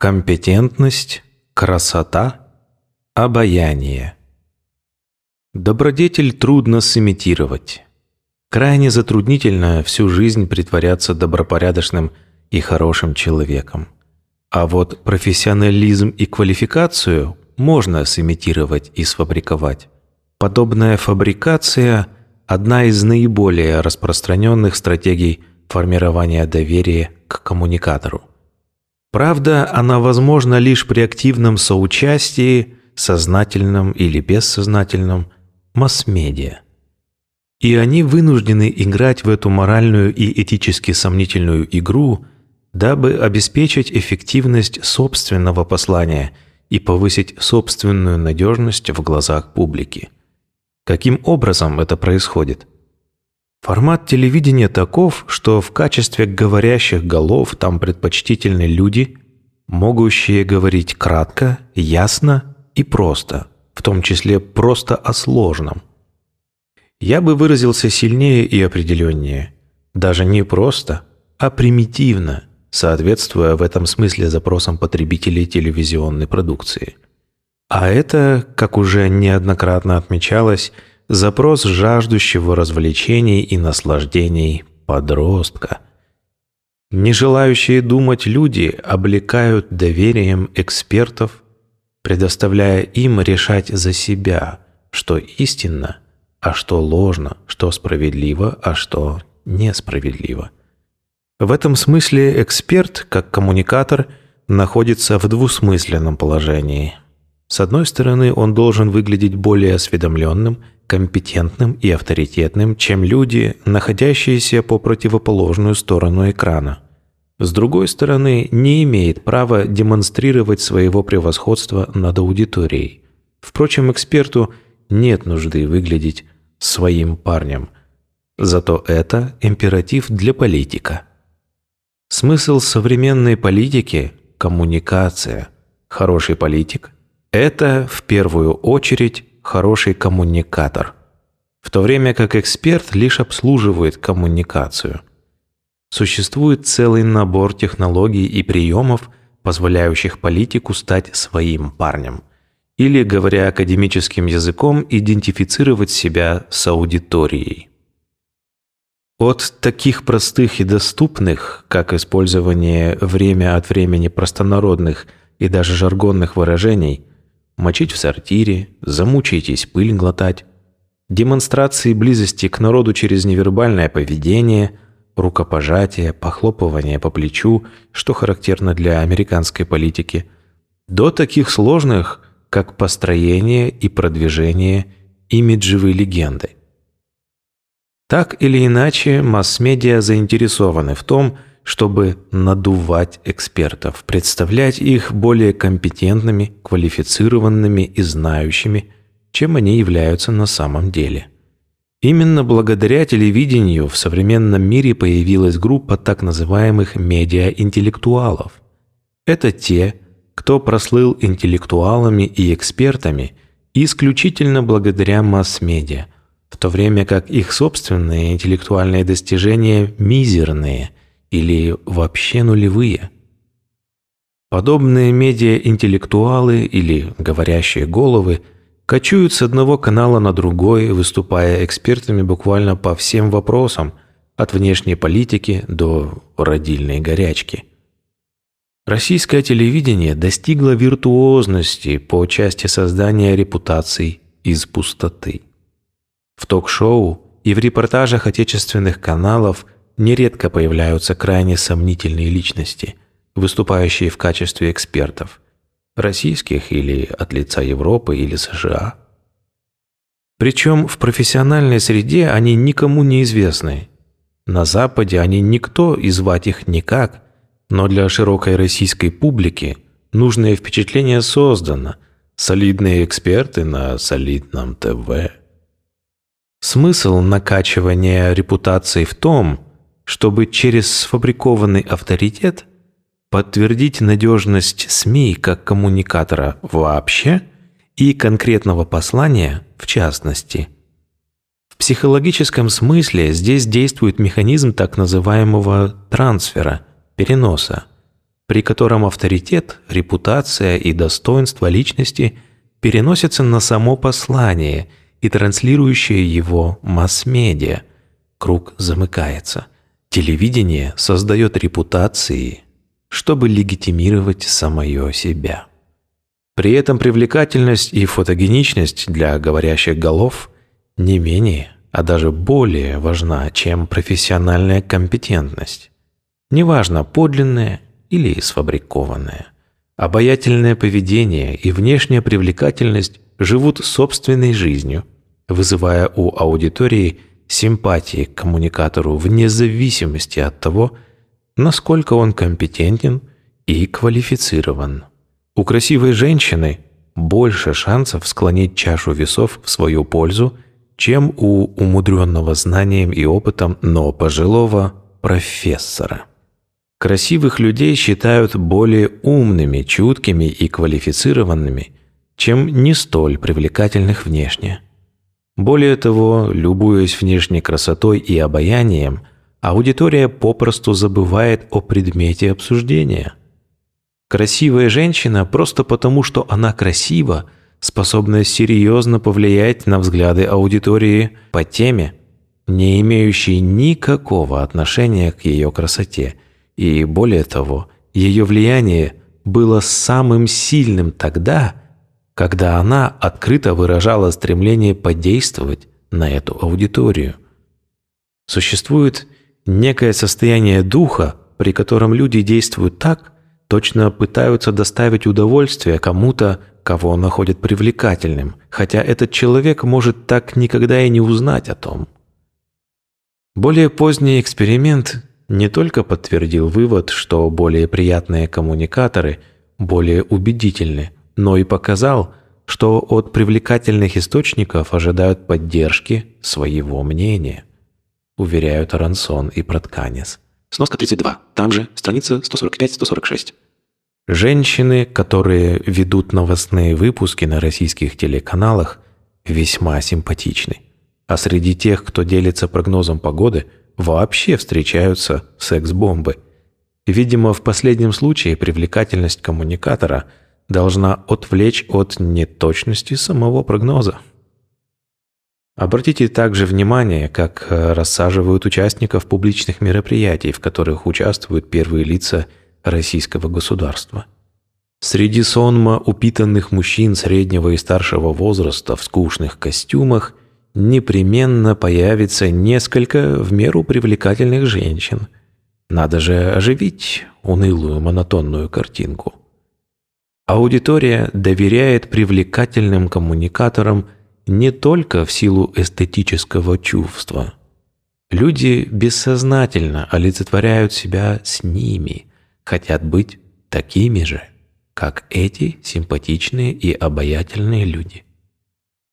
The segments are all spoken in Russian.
Компетентность, красота, обаяние. Добродетель трудно сымитировать. Крайне затруднительно всю жизнь притворяться добропорядочным и хорошим человеком. А вот профессионализм и квалификацию можно сымитировать и сфабриковать. Подобная фабрикация – одна из наиболее распространенных стратегий формирования доверия к коммуникатору. Правда, она возможна лишь при активном соучастии, сознательном или бессознательном, масс-медиа. И они вынуждены играть в эту моральную и этически сомнительную игру, дабы обеспечить эффективность собственного послания и повысить собственную надежность в глазах публики. Каким образом это происходит? Формат телевидения таков, что в качестве говорящих голов там предпочтительны люди, могущие говорить кратко, ясно и просто, в том числе просто о сложном. Я бы выразился сильнее и определеннее. Даже не просто, а примитивно, соответствуя в этом смысле запросам потребителей телевизионной продукции. А это, как уже неоднократно отмечалось, запрос жаждущего развлечений и наслаждений подростка. Не желающие думать люди облекают доверием экспертов, предоставляя им решать за себя, что истинно, а что ложно, что справедливо, а что несправедливо. В этом смысле эксперт, как коммуникатор, находится в двусмысленном положении. С одной стороны, он должен выглядеть более осведомленным компетентным и авторитетным, чем люди, находящиеся по противоположную сторону экрана. С другой стороны, не имеет права демонстрировать своего превосходства над аудиторией. Впрочем, эксперту нет нужды выглядеть своим парнем. Зато это императив для политика. Смысл современной политики – коммуникация. Хороший политик – это, в первую очередь, хороший коммуникатор, в то время как эксперт лишь обслуживает коммуникацию. Существует целый набор технологий и приемов, позволяющих политику стать своим парнем. Или, говоря академическим языком, идентифицировать себя с аудиторией. От таких простых и доступных, как использование время от времени простонародных и даже жаргонных выражений – мочить в сортире, замучаетесь пыль глотать. Демонстрации близости к народу через невербальное поведение, рукопожатие, похлопывание по плечу, что характерно для американской политики, до таких сложных, как построение и продвижение имиджевой легенды. Так или иначе, масс-медиа заинтересованы в том, чтобы надувать экспертов, представлять их более компетентными, квалифицированными и знающими, чем они являются на самом деле. Именно благодаря телевидению в современном мире появилась группа так называемых медиа-интеллектуалов. Это те, кто прослыл интеллектуалами и экспертами исключительно благодаря масс-медиа, в то время как их собственные интеллектуальные достижения мизерные – или вообще нулевые. Подобные медиа-интеллектуалы или говорящие головы кочуют с одного канала на другой, выступая экспертами буквально по всем вопросам, от внешней политики до родильной горячки. Российское телевидение достигло виртуозности по части создания репутаций из пустоты. В ток-шоу и в репортажах отечественных каналов – нередко появляются крайне сомнительные личности, выступающие в качестве экспертов, российских или от лица Европы или США. Причем в профессиональной среде они никому не известны. На Западе они никто и звать их никак, но для широкой российской публики нужное впечатление создано, солидные эксперты на солидном ТВ. Смысл накачивания репутации в том, чтобы через сфабрикованный авторитет подтвердить надежность СМИ как коммуникатора вообще и конкретного послания в частности. В психологическом смысле здесь действует механизм так называемого трансфера, переноса. при котором авторитет, репутация и достоинство личности переносятся на само послание и транслирующее его масс-медиа. Круг замыкается. Телевидение создает репутации, чтобы легитимировать самое себя. При этом привлекательность и фотогеничность для говорящих голов не менее, а даже более важна, чем профессиональная компетентность. Неважно, подлинная или сфабрикованная. Обаятельное поведение и внешняя привлекательность живут собственной жизнью, вызывая у аудитории симпатии к коммуникатору вне зависимости от того, насколько он компетентен и квалифицирован. У красивой женщины больше шансов склонить чашу весов в свою пользу, чем у умудренного знанием и опытом, но пожилого профессора. Красивых людей считают более умными, чуткими и квалифицированными, чем не столь привлекательных внешне. Более того, любуясь внешней красотой и обаянием, аудитория попросту забывает о предмете обсуждения. Красивая женщина просто потому, что она красива, способна серьезно повлиять на взгляды аудитории по теме, не имеющей никакого отношения к ее красоте, и более того, ее влияние было самым сильным тогда, когда она открыто выражала стремление подействовать на эту аудиторию. Существует некое состояние духа, при котором люди действуют так, точно пытаются доставить удовольствие кому-то, кого находят привлекательным, хотя этот человек может так никогда и не узнать о том. Более поздний эксперимент не только подтвердил вывод, что более приятные коммуникаторы более убедительны, но и показал, что от привлекательных источников ожидают поддержки своего мнения уверяют Рансон и Протканис. Сноска 32. Там же, страница 145-146. Женщины, которые ведут новостные выпуски на российских телеканалах, весьма симпатичны. А среди тех, кто делится прогнозом погоды, вообще встречаются секс-бомбы. Видимо, в последнем случае привлекательность коммуникатора должна отвлечь от неточности самого прогноза. Обратите также внимание, как э, рассаживают участников публичных мероприятий, в которых участвуют первые лица российского государства. Среди сонма упитанных мужчин среднего и старшего возраста в скучных костюмах непременно появится несколько в меру привлекательных женщин. Надо же оживить унылую монотонную картинку. Аудитория доверяет привлекательным коммуникаторам – не только в силу эстетического чувства. Люди бессознательно олицетворяют себя с ними, хотят быть такими же, как эти симпатичные и обаятельные люди.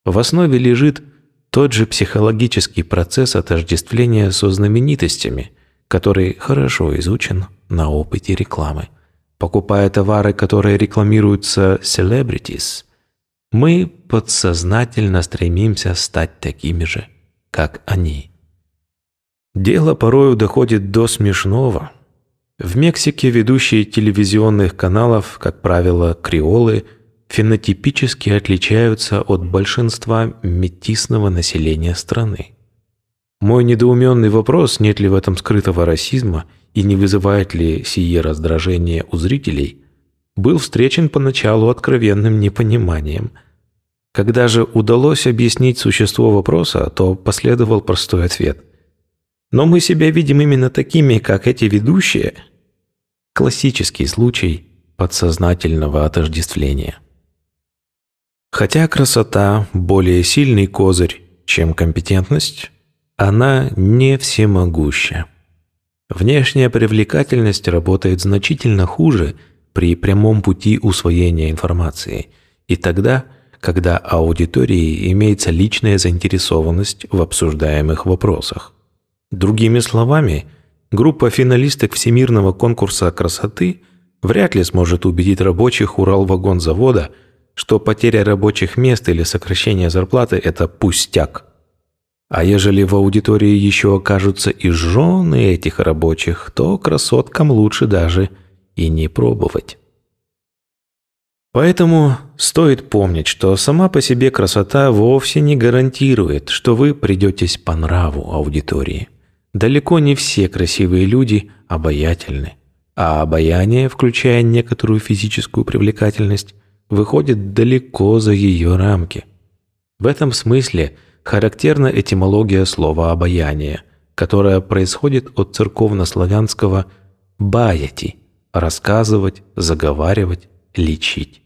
В основе лежит тот же психологический процесс отождествления со знаменитостями, который хорошо изучен на опыте рекламы. Покупая товары, которые рекламируются celebrities, мы подсознательно стремимся стать такими же, как они. Дело порою доходит до смешного. В Мексике ведущие телевизионных каналов, как правило, креолы, фенотипически отличаются от большинства метисного населения страны. Мой недоуменный вопрос, нет ли в этом скрытого расизма и не вызывает ли сие раздражение у зрителей – был встречен поначалу откровенным непониманием. Когда же удалось объяснить существо вопроса, то последовал простой ответ. Но мы себя видим именно такими, как эти ведущие. Классический случай подсознательного отождествления. Хотя красота – более сильный козырь, чем компетентность, она не всемогуща. Внешняя привлекательность работает значительно хуже – при прямом пути усвоения информации, и тогда, когда аудитории имеется личная заинтересованность в обсуждаемых вопросах. Другими словами, группа финалисток Всемирного конкурса красоты вряд ли сможет убедить рабочих Уралвагонзавода, что потеря рабочих мест или сокращение зарплаты – это пустяк. А ежели в аудитории еще окажутся и жены этих рабочих, то красоткам лучше даже – и не пробовать. Поэтому стоит помнить, что сама по себе красота вовсе не гарантирует, что вы придетесь по нраву аудитории. Далеко не все красивые люди обаятельны, а обаяние, включая некоторую физическую привлекательность, выходит далеко за ее рамки. В этом смысле характерна этимология слова «обаяние», которая происходит от церковнославянского «баяти» – рассказывать, заговаривать, лечить.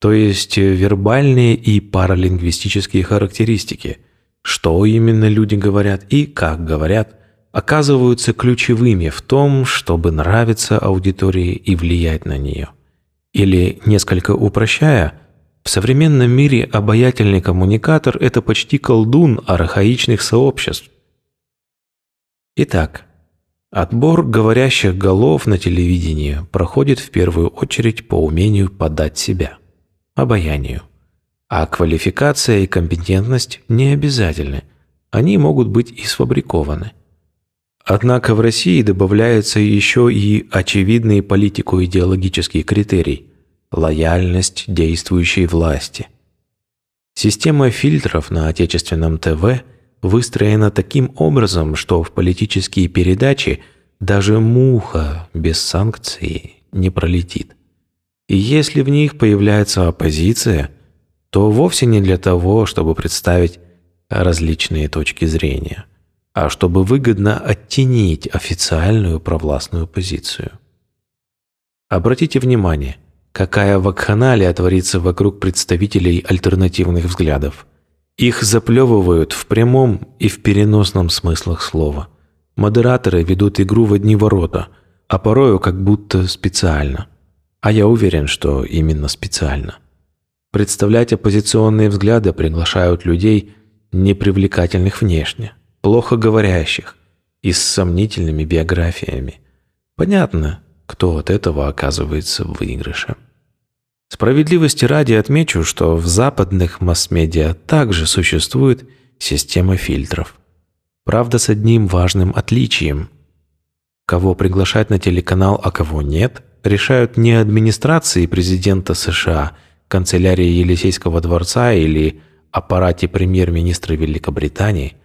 То есть вербальные и паралингвистические характеристики, что именно люди говорят и как говорят, оказываются ключевыми в том, чтобы нравиться аудитории и влиять на нее. Или, несколько упрощая, в современном мире обаятельный коммуникатор – это почти колдун архаичных сообществ. Итак, отбор говорящих голов на телевидении проходит в первую очередь по умению подать себя, обаянию. А квалификация и компетентность не обязательны, они могут быть и сфабрикованы. Однако в России добавляется еще и очевидный политико-идеологический критерий – лояльность действующей власти. Система фильтров на отечественном ТВ выстроена таким образом, что в политические передачи даже муха без санкций не пролетит. И если в них появляется оппозиция, то вовсе не для того, чтобы представить различные точки зрения – а чтобы выгодно оттенить официальную провластную позицию. Обратите внимание, какая вакханалия творится вокруг представителей альтернативных взглядов. Их заплевывают в прямом и в переносном смыслах слова. Модераторы ведут игру в одни ворота, а порою как будто специально. А я уверен, что именно специально. Представлять оппозиционные взгляды приглашают людей, непривлекательных внешне – плохо говорящих и с сомнительными биографиями. Понятно, кто от этого оказывается в выигрыше. Справедливости ради отмечу, что в западных масс-медиа также существует система фильтров. Правда, с одним важным отличием. Кого приглашать на телеканал, а кого нет, решают не администрации президента США, канцелярии Елисейского дворца или аппарате премьер-министра Великобритании –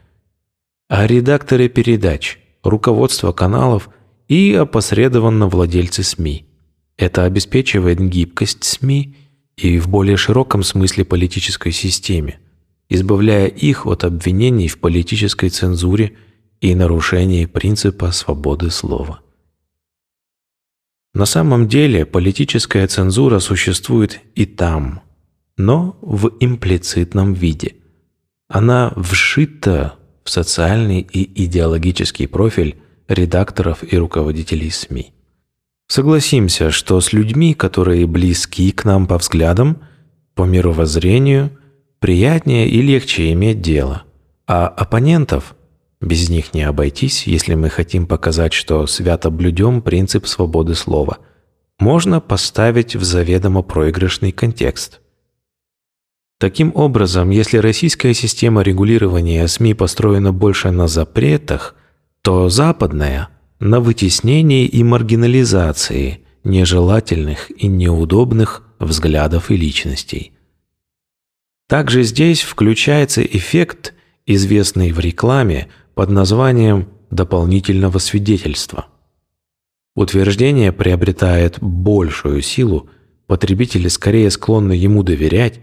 а редакторы передач, руководство каналов и опосредованно владельцы СМИ. Это обеспечивает гибкость СМИ и в более широком смысле политической системе, избавляя их от обвинений в политической цензуре и нарушении принципа свободы слова. На самом деле политическая цензура существует и там, но в имплицитном виде. Она вшита в социальный и идеологический профиль редакторов и руководителей СМИ. Согласимся, что с людьми, которые близки к нам по взглядам, по мировоззрению, приятнее и легче иметь дело, а оппонентов без них не обойтись, если мы хотим показать, что свято блюдем принцип свободы слова. Можно поставить в заведомо проигрышный контекст – Таким образом, если российская система регулирования СМИ построена больше на запретах, то западная – на вытеснении и маргинализации нежелательных и неудобных взглядов и личностей. Также здесь включается эффект, известный в рекламе под названием дополнительного свидетельства. Утверждение приобретает большую силу, потребители скорее склонны ему доверять,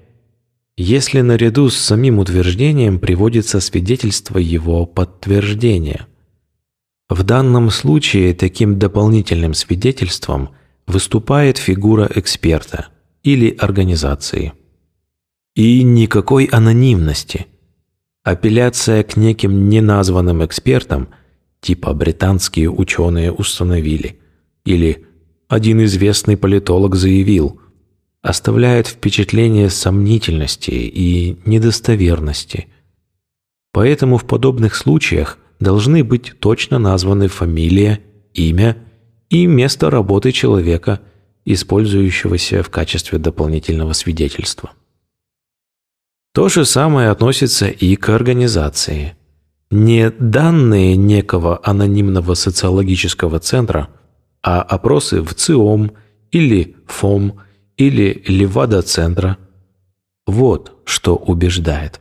если наряду с самим утверждением приводится свидетельство его подтверждения. В данном случае таким дополнительным свидетельством выступает фигура эксперта или организации. И никакой анонимности. Апелляция к неким неназванным экспертам, типа британские ученые установили, или один известный политолог заявил – оставляет впечатление сомнительности и недостоверности. Поэтому в подобных случаях должны быть точно названы фамилия, имя и место работы человека, использующегося в качестве дополнительного свидетельства. То же самое относится и к организации. Не данные некого анонимного социологического центра, а опросы в ЦИОМ или ФОМ или Левада-центра. Вот что убеждает.